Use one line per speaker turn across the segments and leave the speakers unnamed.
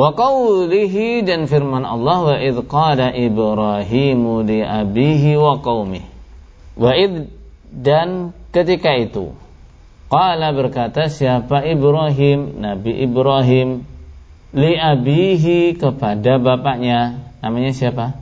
Wa qawlihi dan firman Allah wa idh qala Ibrahimu li abihi wa qawmih. Wa idh dan ketika itu Qala berkata siapa Ibrahim, Nabi Ibrahim li abihi kepada bapaknya, namanya siapa?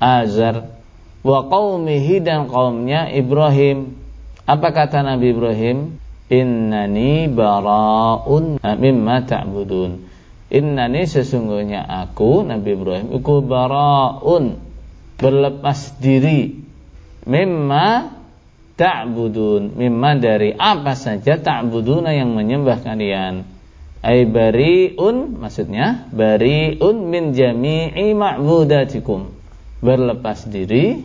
Azar. Wa qaumihi dan kaumnya Ibrahim. Apa kata Nabi Ibrahim? Innani bara'un mimma ta'budun. Innani sesungguhnya aku Nabi Ibrahim aku bara'un berlepas diri. Mimma ta'budun mimma dari apa saja ta'buduna yang menyembah kalian. Ay bariun maksudnya bariun min jami'i ma'budatikum. Berlepas diri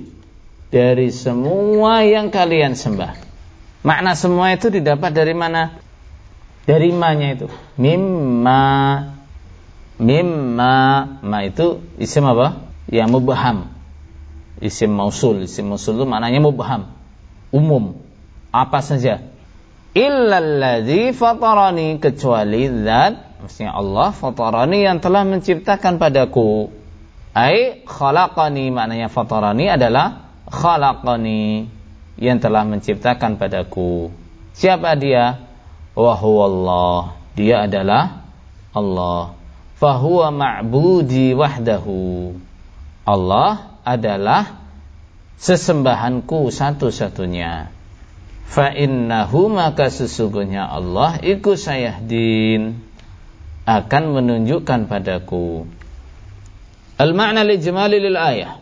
dari semua yang kalian sembah. Makna semua itu didapat dari mana? Dari manya itu. Mimma mimma ma itu isim apa? Yang mubham. Isim mausul. Isim mausul itu maknanya mubham. Umum. Apa saja. Illalladzi fatarani. Kecuali zat maksudnya Allah fatarani yang telah menciptakan padaku. Ai khalaqani. Maknanya fatarani adalah khalaqani. Yang telah menciptakan padaku. Siapa dia? Wa Allah dia adalah Allah fahuwa ma'budi wahdahu Allah adalah sesembahanku satu-satunya. Fa innahu maka sesungguhnya Allah iku sayahdin akan menunjukkan padaku. Al-ma'na li jamali lil ayah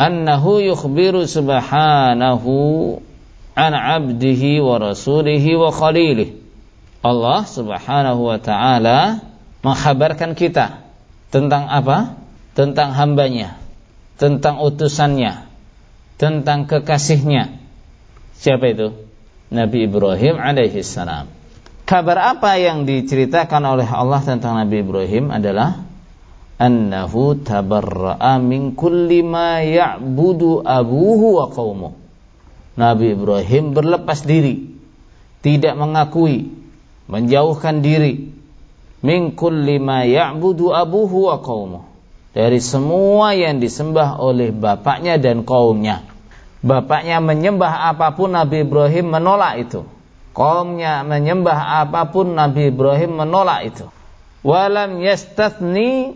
annahu yukhbiru subhanahu an 'abdihi wa rasulihi wa khalilih. Allah Subhanahu wa taala menghabarkan kita tentang apa? Tentang hambanya, tentang utusannya, tentang kekasihnya. Siapa itu? Nabi Ibrahim alaihi salam. Kabar apa yang diceritakan oleh Allah tentang Nabi Ibrahim adalah annahu tabarra'a min kulli ma ya'budu abuhu wa qaumuh. Nabi Ibrahim berlepas diri, tidak mengakui, menjauhkan diri min kulli ma ya'budu abuhu wa qaumuh dari semua yang disembah oleh bapaknya dan kaumnya. Bapaknya menyembah apa pun Nabi Ibrahim menolak itu. Kaumnya menyembah apa pun Nabi Ibrahim menolak itu. Walam yastathni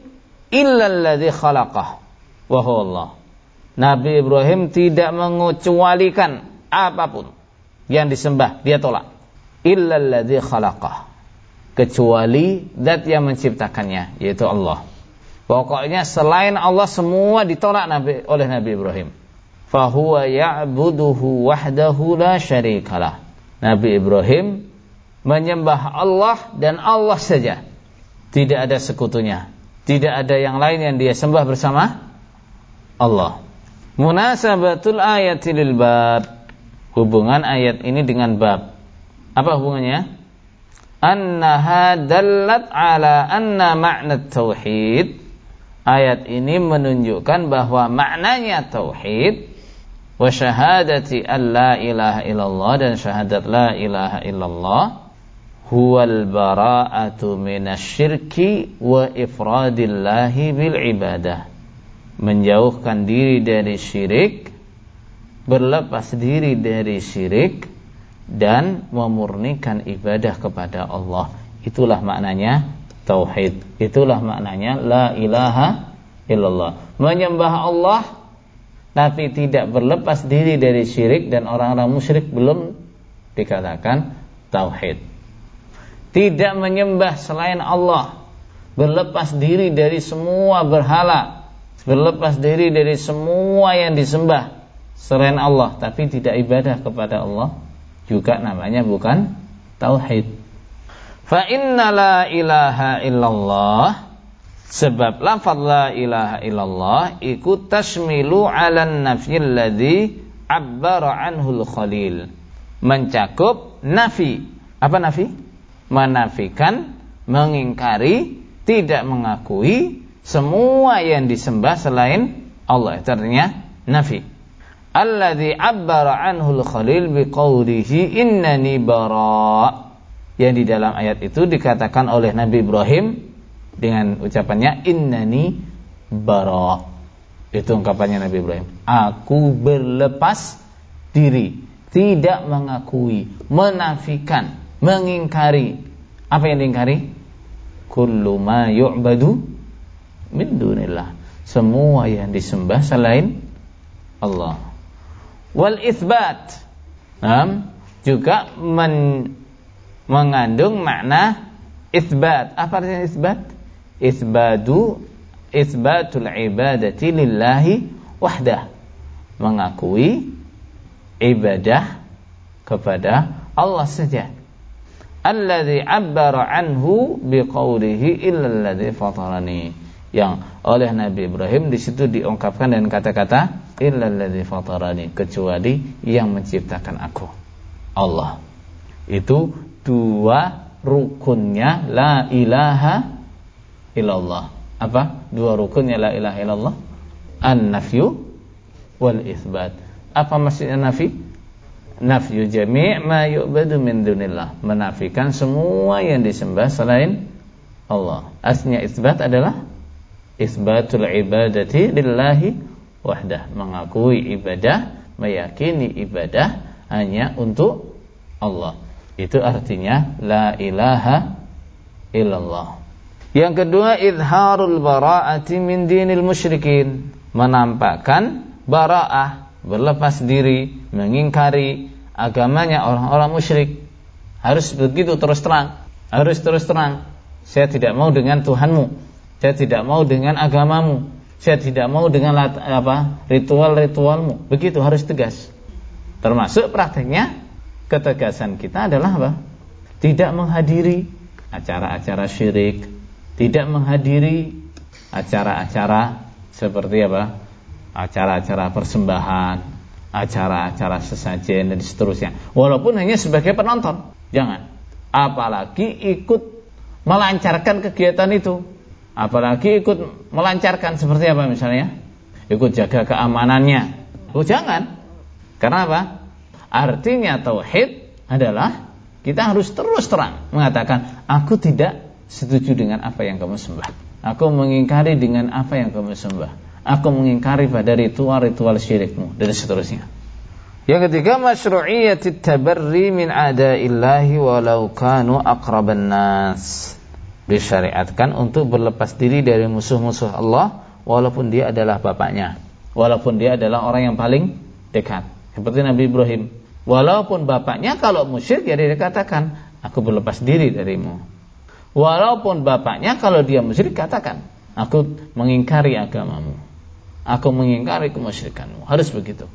illa alladhi khalaqah. Allah. Nabi Ibrahim tidak mengecualikan apa pun yang disembah, dia tolak. Illa alladhi khalaqah. Kecuali zat yang menciptakannya, yaitu Allah. Pokoknya selain Allah semua ditolak Nabi, oleh Nabi Ibrahim. Fahuwa ya'buduhu wahdahu la syarikalah. Nabi Ibrahim menyembah Allah dan Allah saja. Tidak ada sekutunya. Tidak ada yang lain yang dia sembah bersama Allah. Munasabatul ayati lil bab. Hubungan ayat ini dengan bab. Apa hubungannya? Annaha dallat ala anna ma'na tauhid. Ayat ini menunjukkan bahwa maknanya tauhid wa syahadati an la ilaha illallah dan syahadat la ilaha illallah huwal bara'atu minasyirki wa ifradillahi bil ibadah. Menjauhkan diri dari syirik berlepas diri dari syirik dan memurnikan ibadah kepada Allah itulah maknanya tauhid. Itulah maknanya la ilaha illallah. Menyembah Allah tapi tidak berlepas diri dari syirik dan orang-orang musyrik belum dikatakan tauhid. Tidak menyembah selain Allah, berlepas diri dari semua berhala, berlepas diri dari semua yang disembah selain Allah tapi tidak ibadah kepada Allah juga namanya bukan tauhid. Fa inna la ilaha illallah sebab lafaz la ilaha illallah ikut tasmilu ala nafyil ladzi abbara anhul khalil. Mencakup nafi. Apa nafi? Menafikan mengingkari tidak mengakui semua yang disembah selain Allah. Artinya nafi alladzi abbara anhul khalil biqaulihi innani bara' yang di dalam ayat itu dikatakan oleh Nabi Ibrahim dengan ucapannya innani bara. Itu ungkapannya Nabi Ibrahim. Aku berlepas diri, tidak mengakui, menafikan, mengingkari. Apa yang diingkari? Kullu ma yu'badu min dunillah. Semua yang disembah selain Allah. Wal itsbat. Nah, juga men, mengandung makna itsbat. Apa artinya itsbat? Itsbadu itsbatul ibadati lillahi wahdah. Mengakui ibadah kepada Allah saja. Alladzi 'abbara anhu biqaulihi illa alladzi fatarani. Yang oleh Nabi Ibrahim di situ diungkapkan dengan kata-kata illa fatarani, kecuali yang menciptakan aku. Allah. Itu dua rukunnya la ilaha illallah. Apa? Dua rukunnya la ilaha illallah. An-nafyu wal isbat. Apa maksudnya nafi? Nafyu jami' ma yu'badu min dunillah. Menafikan semua yang disembah selain Allah. Aslinya isbat adalah isbatul ibadati lillahi wahdah. Mengakui ibadah, meyakini ibadah hanya untuk Allah. Itu artinya la ilaha illallah. Yang kedua izharul bara'ati min dinil musyrikin, menampakkan bara'ah, berlepas diri, mengingkari agamanya orang-orang musyrik. Harus begitu terus terang, harus terus terang. Saya tidak mau dengan Tuhanmu, saya tidak mau dengan agamamu, saya tidak mau dengan apa ritual-ritualmu. Begitu harus tegas. Termasuk prakteknya ketegasan kita adalah apa? Tidak menghadiri acara-acara syirik, tidak menghadiri acara-acara seperti apa? Acara-acara persembahan, acara-acara sesajen dan seterusnya. Walaupun hanya sebagai penonton, jangan. Apalagi ikut melancarkan kegiatan itu. Apalagi ikut melancarkan seperti apa misalnya? Ikut jaga keamanannya. Oh jangan. Karena apa? Artinya tauhid adalah kita harus terus terang mengatakan aku tidak setuju dengan apa yang kamu sembah. Aku mengingkari dengan apa yang kamu sembah. Aku mengingkari pada ritual-ritual syirikmu dan seterusnya. Yang ketiga masyru'iyyat tabarri min ada'illahi walau kanu aqraban nas. Disyariatkan untuk berlepas diri dari musuh-musuh Allah walaupun dia adalah bapaknya, walaupun dia adalah orang yang paling dekat. Seperti Nabi Ibrahim. Walaupun bapaknya kalau musyrik ya dia dikatakan, aku berlepas diri darimu. Walaupun bapaknya kalau dia musyrik katakan, aku mengingkari agamamu. Aku mengingkari kemusyrikanmu. Harus begitu.